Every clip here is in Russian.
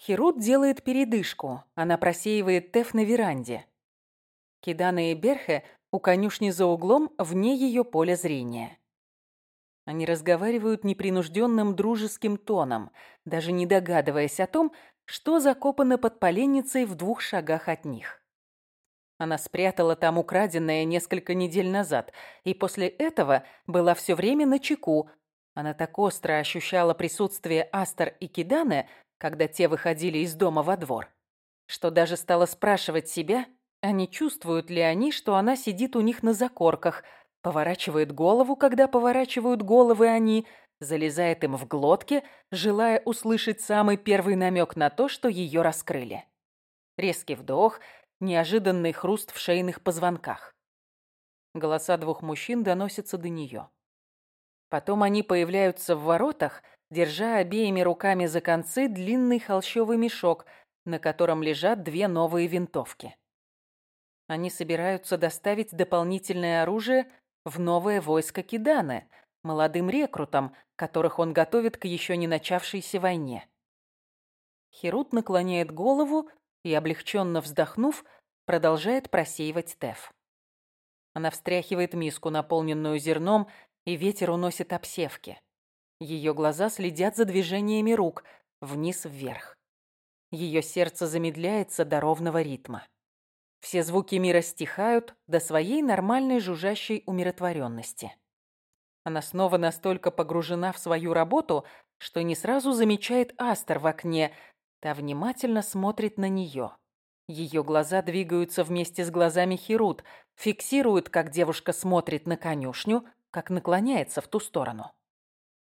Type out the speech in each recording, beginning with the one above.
Херут делает передышку. Она просеивает Теф на веранде. Кидана и Берхе у конюшни за углом вне ее поля зрения. Они разговаривают непринужденным дружеским тоном, даже не догадываясь о том, что закопано под поленницей в двух шагах от них. Она спрятала там украденное несколько недель назад, и после этого была все время на чеку. Она так остро ощущала присутствие Астер и Киданы, когда те выходили из дома во двор, что даже стала спрашивать себя, а не чувствуют ли они, что она сидит у них на закорках, поворачивает голову, когда поворачивают головы они, залезает им в глотки, желая услышать самый первый намек на то, что ее раскрыли. Резкий вдох, неожиданный хруст в шейных позвонках. Голоса двух мужчин доносятся до нее. Потом они появляются в воротах, держа обеими руками за концы длинный холщовый мешок, на котором лежат две новые винтовки. Они собираются доставить дополнительное оружие в новое войско Киданы, молодым рекрутам, которых он готовит к еще не начавшейся войне. Херут наклоняет голову и, облегченно вздохнув, продолжает просеивать Теф. Она встряхивает миску, наполненную зерном, и ветер уносит обсевки. Ее глаза следят за движениями рук, вниз-вверх. Ее сердце замедляется до ровного ритма. Все звуки мира стихают до своей нормальной жужжащей умиротворенности. Она снова настолько погружена в свою работу, что не сразу замечает Астер в окне. Та внимательно смотрит на нее. Ее глаза двигаются вместе с глазами Херут, фиксируют, как девушка смотрит на конюшню, как наклоняется в ту сторону.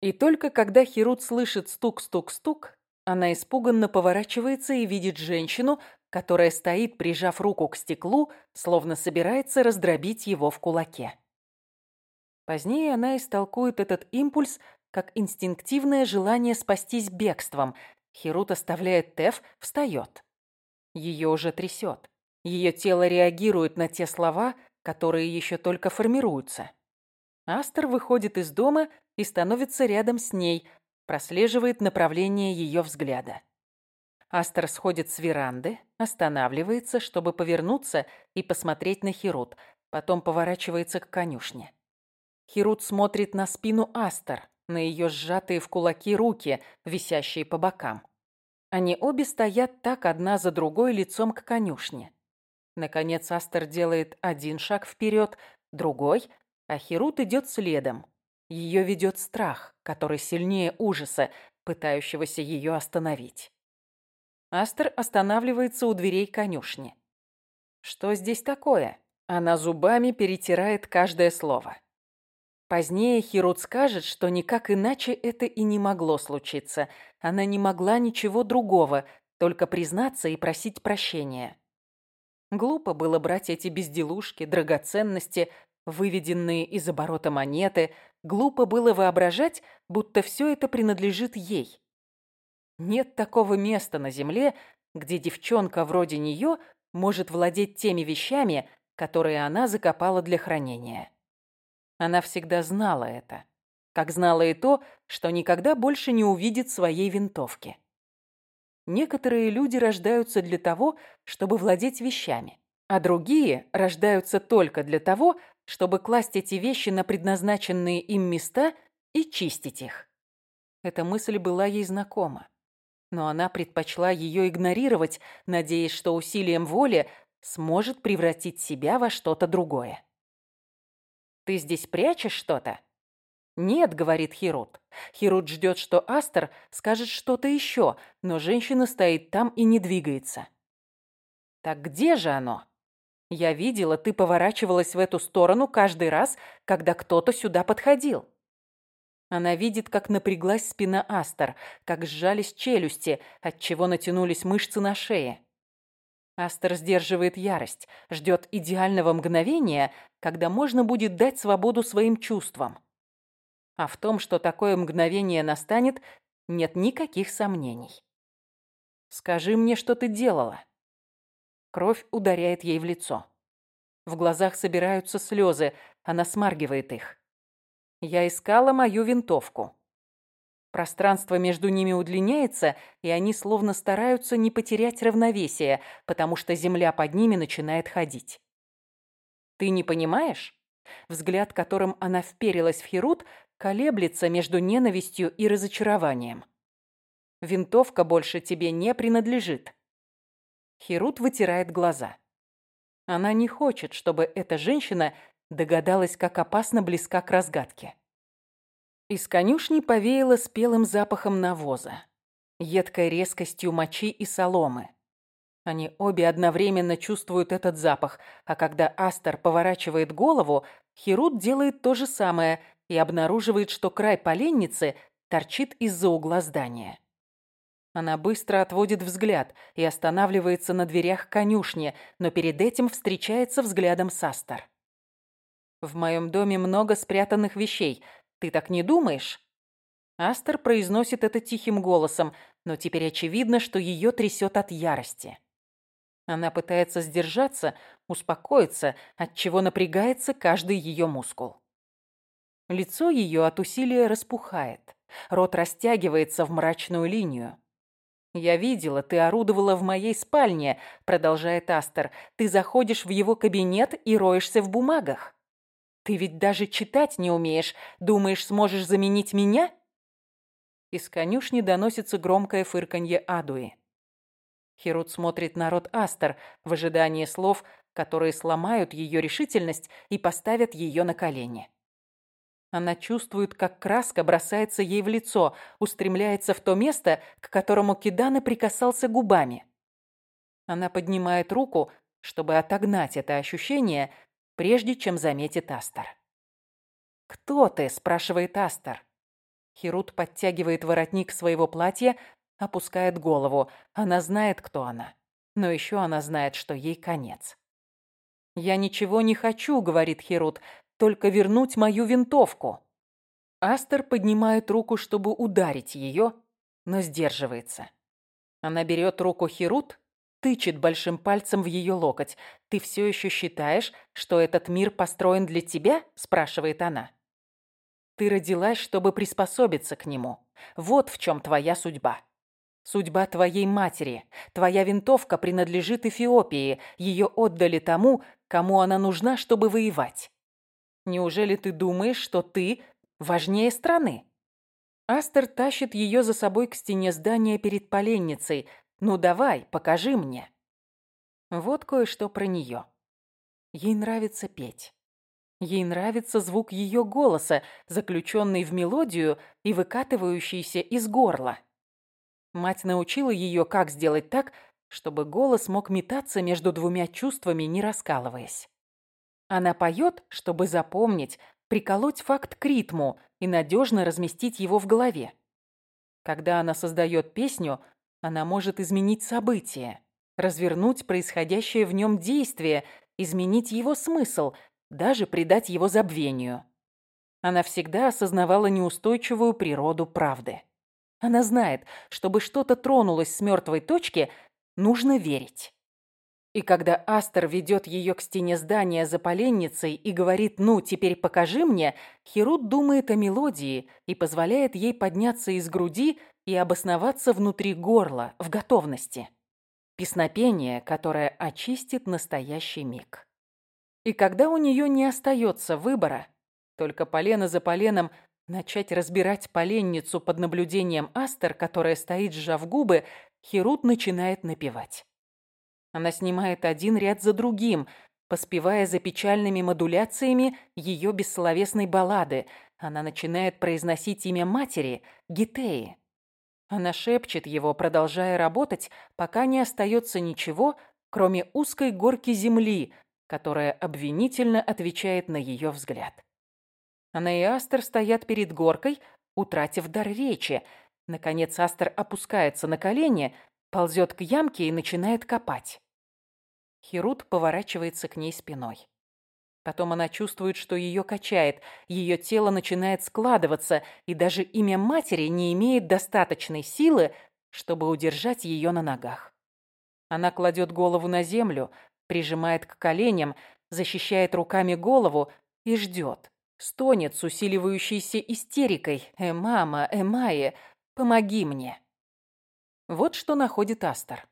И только когда Херут слышит стук-стук-стук, она испуганно поворачивается и видит женщину, которая стоит, прижав руку к стеклу, словно собирается раздробить его в кулаке. Позднее она истолкует этот импульс как инстинктивное желание спастись бегством. Херут оставляет Теф, встает. Ее уже трясет. Ее тело реагирует на те слова, которые еще только формируются. Астер выходит из дома и становится рядом с ней, прослеживает направление ее взгляда. Астер сходит с веранды, останавливается, чтобы повернуться и посмотреть на Херут, потом поворачивается к конюшне. Херут смотрит на спину Астер, на ее сжатые в кулаки руки, висящие по бокам. Они обе стоят так одна за другой лицом к конюшне. Наконец Астер делает один шаг вперед, другой, а Херут идет следом. Ее ведет страх, который сильнее ужаса, пытающегося ее остановить. Астер останавливается у дверей конюшни. Что здесь такое? Она зубами перетирает каждое слово. Позднее Хирут скажет, что никак иначе это и не могло случиться. Она не могла ничего другого, только признаться и просить прощения. Глупо было брать эти безделушки, драгоценности, выведенные из оборота монеты. Глупо было воображать, будто все это принадлежит ей. Нет такого места на земле, где девчонка вроде нее может владеть теми вещами, которые она закопала для хранения. Она всегда знала это, как знала и то, что никогда больше не увидит своей винтовки. Некоторые люди рождаются для того, чтобы владеть вещами, а другие рождаются только для того, чтобы класть эти вещи на предназначенные им места и чистить их. Эта мысль была ей знакома, но она предпочла ее игнорировать, надеясь, что усилием воли сможет превратить себя во что-то другое. «Ты здесь прячешь что-то?» «Нет», — говорит Хирут. Хирут ждет, что Астер скажет что-то еще, но женщина стоит там и не двигается. «Так где же оно?» Я видела, ты поворачивалась в эту сторону каждый раз, когда кто-то сюда подходил. Она видит, как напряглась спина Астер, как сжались челюсти, отчего натянулись мышцы на шее. Астер сдерживает ярость, ждет идеального мгновения, когда можно будет дать свободу своим чувствам. А в том, что такое мгновение настанет, нет никаких сомнений. «Скажи мне, что ты делала?» Кровь ударяет ей в лицо. В глазах собираются слезы, она смаргивает их. Я искала мою винтовку. Пространство между ними удлиняется, и они словно стараются не потерять равновесие, потому что земля под ними начинает ходить. «Ты не понимаешь?» Взгляд, которым она вперилась в Херут, колеблется между ненавистью и разочарованием. «Винтовка больше тебе не принадлежит». Херут вытирает глаза. Она не хочет, чтобы эта женщина догадалась, как опасно близка к разгадке. Из конюшни повеяло спелым запахом навоза, едкой резкостью мочи и соломы. Они обе одновременно чувствуют этот запах, а когда Астер поворачивает голову, Херут делает то же самое и обнаруживает, что край поленницы торчит из-за угла здания. Она быстро отводит взгляд и останавливается на дверях конюшни, но перед этим встречается взглядом с Астер. «В моем доме много спрятанных вещей, ты так не думаешь?» Астер произносит это тихим голосом, но теперь очевидно, что ее трясет от ярости. Она пытается сдержаться, успокоиться, от чего напрягается каждый ее мускул. Лицо ее от усилия распухает, рот растягивается в мрачную линию. «Я видела, ты орудовала в моей спальне», — продолжает Астер. «Ты заходишь в его кабинет и роешься в бумагах. Ты ведь даже читать не умеешь. Думаешь, сможешь заменить меня?» Из конюшни доносится громкое фырканье Адуи. Херут смотрит на рот Астер в ожидании слов, которые сломают ее решительность и поставят ее на колени. Она чувствует, как краска бросается ей в лицо, устремляется в то место, к которому Кидана прикасался губами. Она поднимает руку, чтобы отогнать это ощущение, прежде чем заметит Астер. «Кто ты?» – спрашивает Астер. Херут подтягивает воротник своего платья, опускает голову. Она знает, кто она. Но еще она знает, что ей конец. «Я ничего не хочу», — говорит Херут, — «только вернуть мою винтовку». Астер поднимает руку, чтобы ударить ее, но сдерживается. Она берет руку Херут, тычет большим пальцем в ее локоть. «Ты все еще считаешь, что этот мир построен для тебя?» – спрашивает она. «Ты родилась, чтобы приспособиться к нему. Вот в чем твоя судьба». Судьба твоей матери. Твоя винтовка принадлежит Эфиопии. Ее отдали тому, кому она нужна, чтобы воевать. Неужели ты думаешь, что ты важнее страны? Астер тащит ее за собой к стене здания перед поленницей. Ну давай, покажи мне. Вот кое-что про нее. Ей нравится петь. Ей нравится звук ее голоса, заключенный в мелодию и выкатывающийся из горла. Мать научила ее, как сделать так, чтобы голос мог метаться между двумя чувствами, не раскалываясь. Она поет, чтобы запомнить, приколоть факт к ритму и надежно разместить его в голове. Когда она создает песню, она может изменить событие, развернуть происходящее в нем действие, изменить его смысл, даже придать его забвению. Она всегда осознавала неустойчивую природу правды. Она знает, чтобы что-то тронулось с мертвой точки, нужно верить. И когда Астер ведет ее к стене здания за поленницей и говорит «ну, теперь покажи мне», Херут думает о мелодии и позволяет ей подняться из груди и обосноваться внутри горла, в готовности. Песнопение, которое очистит настоящий миг. И когда у нее не остается выбора, только полено за поленом Начать разбирать поленницу под наблюдением Астер, которая стоит, сжав губы, Херут начинает напевать. Она снимает один ряд за другим, поспевая за печальными модуляциями ее бессловесной баллады. Она начинает произносить имя матери, Гитеи. Она шепчет его, продолжая работать, пока не остается ничего, кроме узкой горки земли, которая обвинительно отвечает на ее взгляд. Она и Астер стоят перед горкой, утратив дар речи. Наконец Астер опускается на колени, ползет к ямке и начинает копать. Херут поворачивается к ней спиной. Потом она чувствует, что ее качает, ее тело начинает складываться, и даже имя матери не имеет достаточной силы, чтобы удержать ее на ногах. Она кладет голову на землю, прижимает к коленям, защищает руками голову и ждет стонет с усиливающейся истерикой «Э, мама, э, Майя, помоги мне!» Вот что находит Астер.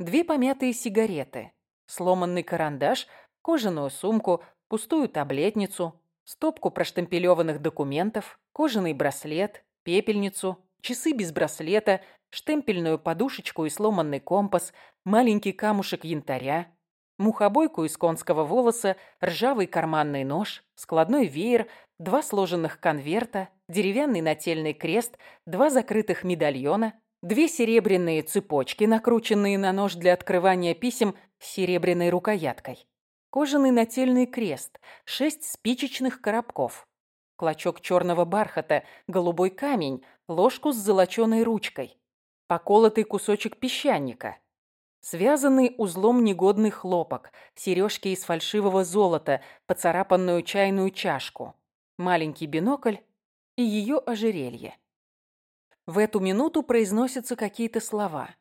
Две помятые сигареты, сломанный карандаш, кожаную сумку, пустую таблетницу, стопку проштемпелеванных документов, кожаный браслет, пепельницу, часы без браслета, штемпельную подушечку и сломанный компас, маленький камушек янтаря, мухобойку из конского волоса, ржавый карманный нож, складной веер, два сложенных конверта, деревянный нательный крест, два закрытых медальона, две серебряные цепочки, накрученные на нож для открывания писем с серебряной рукояткой, кожаный нательный крест, шесть спичечных коробков, клочок черного бархата, голубой камень, ложку с золоченой ручкой, поколотый кусочек песчаника, связанный узлом негодный хлопок, сережки из фальшивого золота, поцарапанную чайную чашку, маленький бинокль и ее ожерелье. В эту минуту произносятся какие-то слова.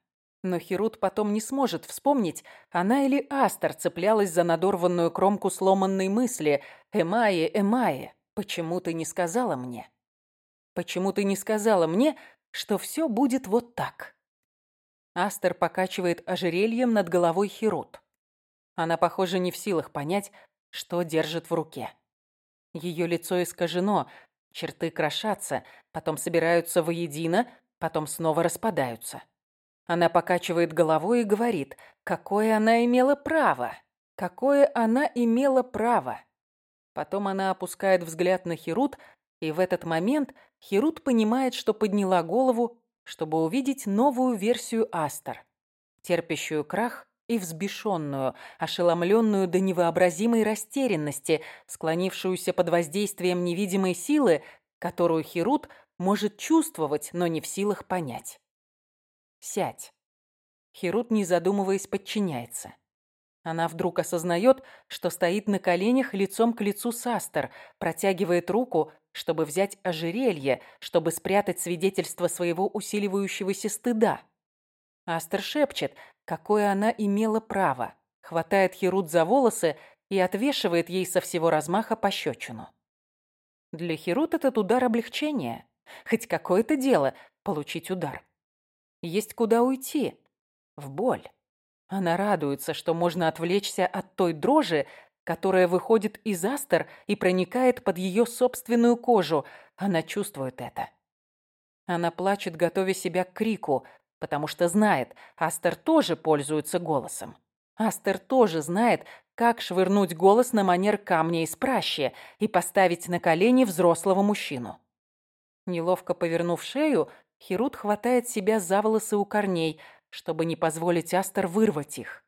Но Херут потом не сможет вспомнить, она или Астер цеплялась за надорванную кромку сломанной мысли «Эмае, Эмае, почему ты не сказала мне?» «Почему ты не сказала мне, что все будет вот так?» Астер покачивает ожерельем над головой Херут. Она, похоже, не в силах понять, что держит в руке. Ее лицо искажено, Черты крошатся, потом собираются воедино, потом снова распадаются. Она покачивает головой и говорит, какое она имела право, какое она имела право. Потом она опускает взгляд на Херут, и в этот момент Херут понимает, что подняла голову, чтобы увидеть новую версию Астер, терпящую крах и взбешенную, ошеломленную до невообразимой растерянности, склонившуюся под воздействием невидимой силы, которую Херут может чувствовать, но не в силах понять. «Сядь». Херут, не задумываясь, подчиняется. Она вдруг осознает, что стоит на коленях лицом к лицу с Астер, протягивает руку, чтобы взять ожерелье, чтобы спрятать свидетельство своего усиливающегося стыда. Астер шепчет, какое она имела право, хватает Херут за волосы и отвешивает ей со всего размаха пощечину. Для Херут этот удар облегчения. Хоть какое-то дело получить удар. Есть куда уйти. В боль. Она радуется, что можно отвлечься от той дрожи, которая выходит из астер и проникает под ее собственную кожу. Она чувствует это. Она плачет, готовя себя к крику, потому что знает, Астер тоже пользуется голосом. Астер тоже знает, как швырнуть голос на манер камня из пращи и поставить на колени взрослого мужчину. Неловко повернув шею, Херут хватает себя за волосы у корней, чтобы не позволить Астер вырвать их.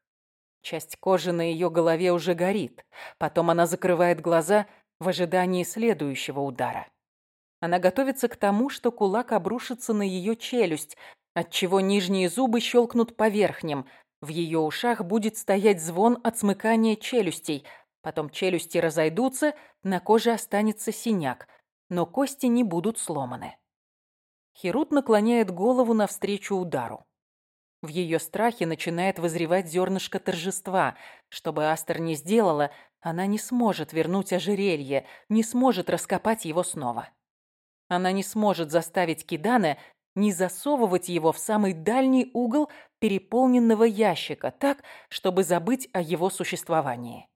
Часть кожи на ее голове уже горит. Потом она закрывает глаза в ожидании следующего удара. Она готовится к тому, что кулак обрушится на ее челюсть, отчего нижние зубы щелкнут по верхним. В ее ушах будет стоять звон от смыкания челюстей. Потом челюсти разойдутся, на коже останется синяк, но кости не будут сломаны. Херут наклоняет голову навстречу удару. В ее страхе начинает возревать зернышко торжества. Чтобы Астер не сделала, она не сможет вернуть ожерелье, не сможет раскопать его снова. Она не сможет заставить Кидана не засовывать его в самый дальний угол переполненного ящика, так, чтобы забыть о его существовании.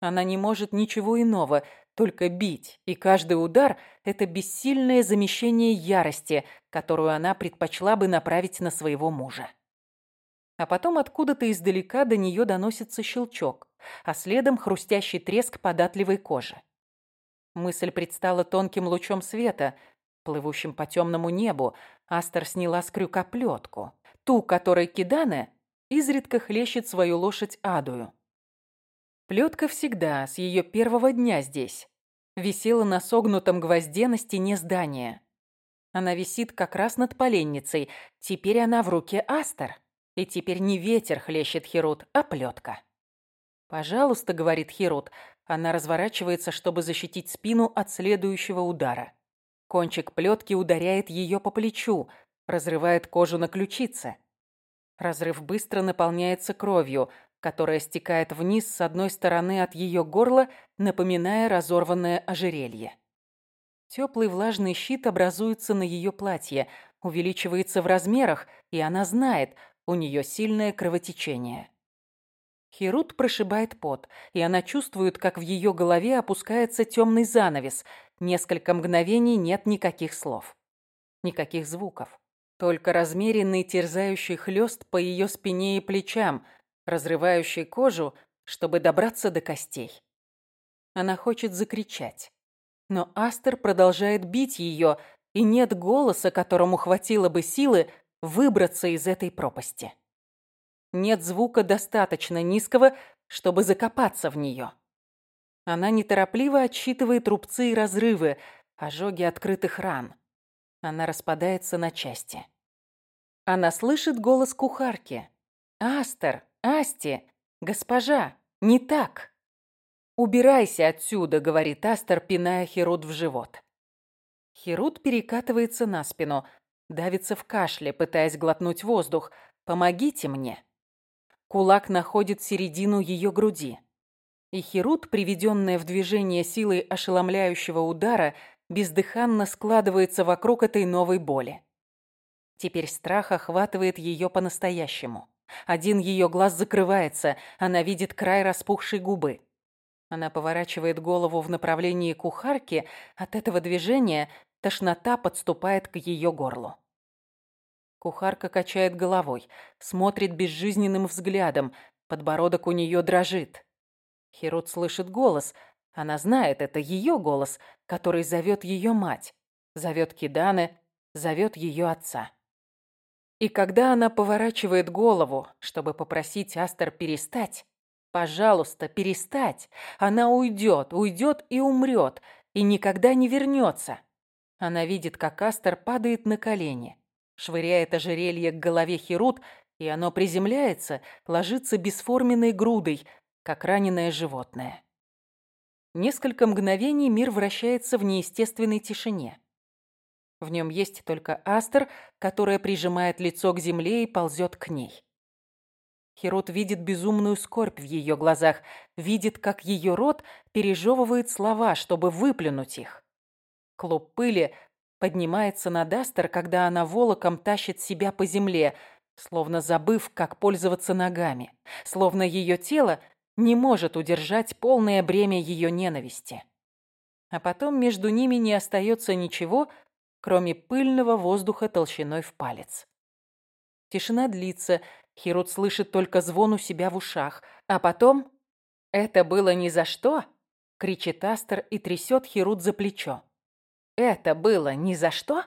Она не может ничего иного, только бить, и каждый удар – это бессильное замещение ярости, которую она предпочла бы направить на своего мужа. А потом откуда-то издалека до нее доносится щелчок, а следом хрустящий треск податливой кожи. Мысль предстала тонким лучом света, плывущим по темному небу, Астер сняла с крюка плетку, ту, которой Кидане изредка хлещет свою лошадь Адую. Плетка всегда, с ее первого дня здесь, висела на согнутом гвозде на стене здания. Она висит как раз над поленницей, теперь она в руке Астер, и теперь не ветер хлещет Херут, а плетка. «Пожалуйста», — говорит Херут, она разворачивается, чтобы защитить спину от следующего удара. Кончик плетки ударяет ее по плечу, разрывает кожу на ключице. Разрыв быстро наполняется кровью. которая стекает вниз с одной стороны от ее горла, напоминая разорванное ожерелье. Теплый влажный щит образуется на ее платье, увеличивается в размерах, и она знает, у нее сильное кровотечение. Херут прошибает пот, и она чувствует, как в ее голове опускается темный занавес. Несколько мгновений нет никаких слов. Никаких звуков. Только размеренный терзающий хлёст по ее спине и плечам, разрывающий кожу, чтобы добраться до костей. Она хочет закричать. Но Астер продолжает бить ее, и нет голоса, которому хватило бы силы выбраться из этой пропасти. Нет звука достаточно низкого, чтобы закопаться в нее. Она неторопливо отсчитывает рубцы и разрывы, ожоги открытых ран. Она распадается на части. Она слышит голос кухарки. «Астер! Асти! Госпожа! Не так!» «Убирайся отсюда», — говорит Астер, пиная Херут в живот. Херут перекатывается на спину, давится в кашле, пытаясь глотнуть воздух. «Помогите мне!» Кулак находит середину ее груди. И Херут, приведенная в движение силой ошеломляющего удара, бездыханно складывается вокруг этой новой боли. Теперь страх охватывает ее по-настоящему. Один ее глаз закрывается, она видит край распухшей губы. Она поворачивает голову в направлении кухарки, от этого движения тошнота подступает к ее горлу. Кухарка качает головой, смотрит безжизненным взглядом, подбородок у нее дрожит. Херут слышит голос, она знает, это ее голос, который зовет ее мать, зовет Киданы, зовет ее отца. И когда она поворачивает голову, чтобы попросить Астер перестать, Пожалуйста, перестать. Она уйдет, уйдет и умрет, и никогда не вернется. Она видит, как Астер падает на колени, швыряет ожерелье к голове Херут, и оно приземляется, ложится бесформенной грудой, как раненое животное. Несколько мгновений мир вращается в неестественной тишине. В нем есть только Астер, которая прижимает лицо к земле и ползет к ней. Херот видит безумную скорбь в ее глазах, видит, как ее рот пережевывает слова, чтобы выплюнуть их. Клуб пыли поднимается над Астер, когда она волоком тащит себя по земле, словно забыв, как пользоваться ногами, словно ее тело не может удержать полное бремя ее ненависти. А потом между ними не остается ничего, кроме пыльного воздуха толщиной в палец. Тишина длится, Хирут слышит только звон у себя в ушах. А потом... «Это было ни за что!» — кричит Астер и трясет Хирут за плечо. «Это было ни за что?»